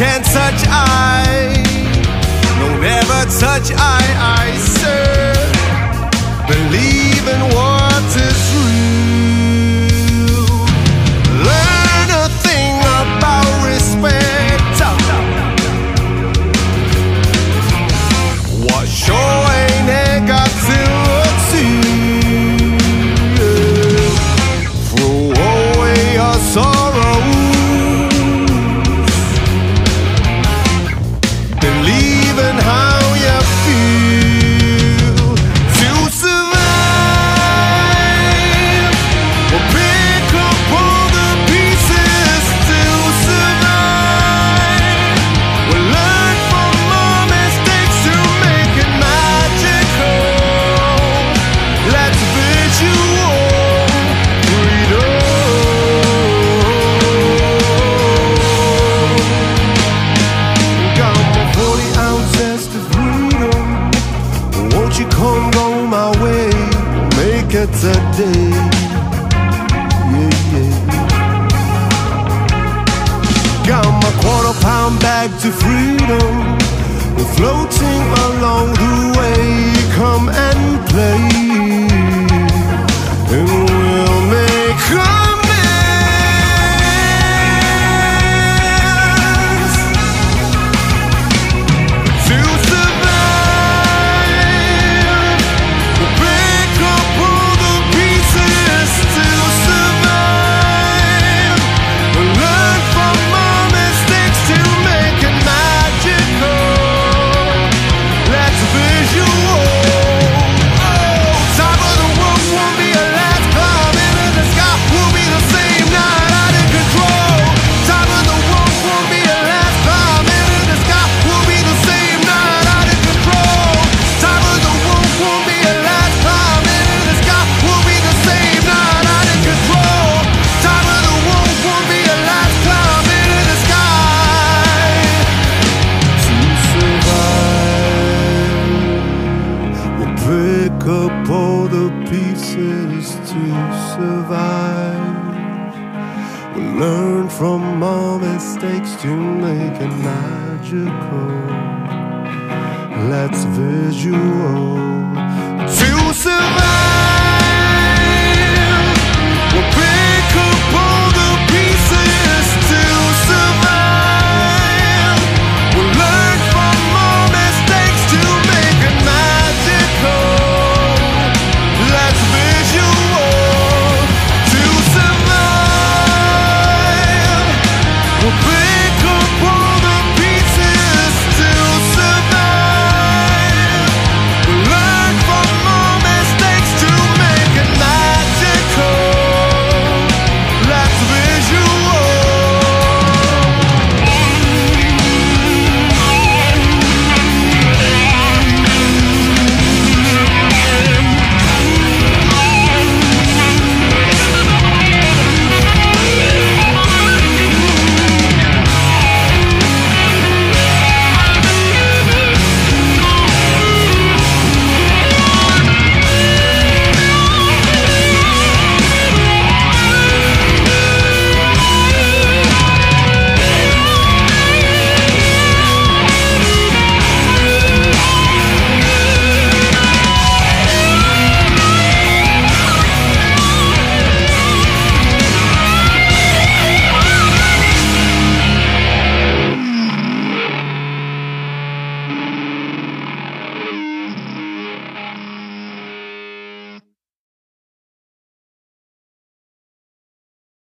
can't touch I, don't ever touch I, I say. it's a day. Yeah, yeah. Got my quarter pound back to freedom. We're floating along the way. Come and play. survive. We learn from our mistakes to make it magical. Let's visual.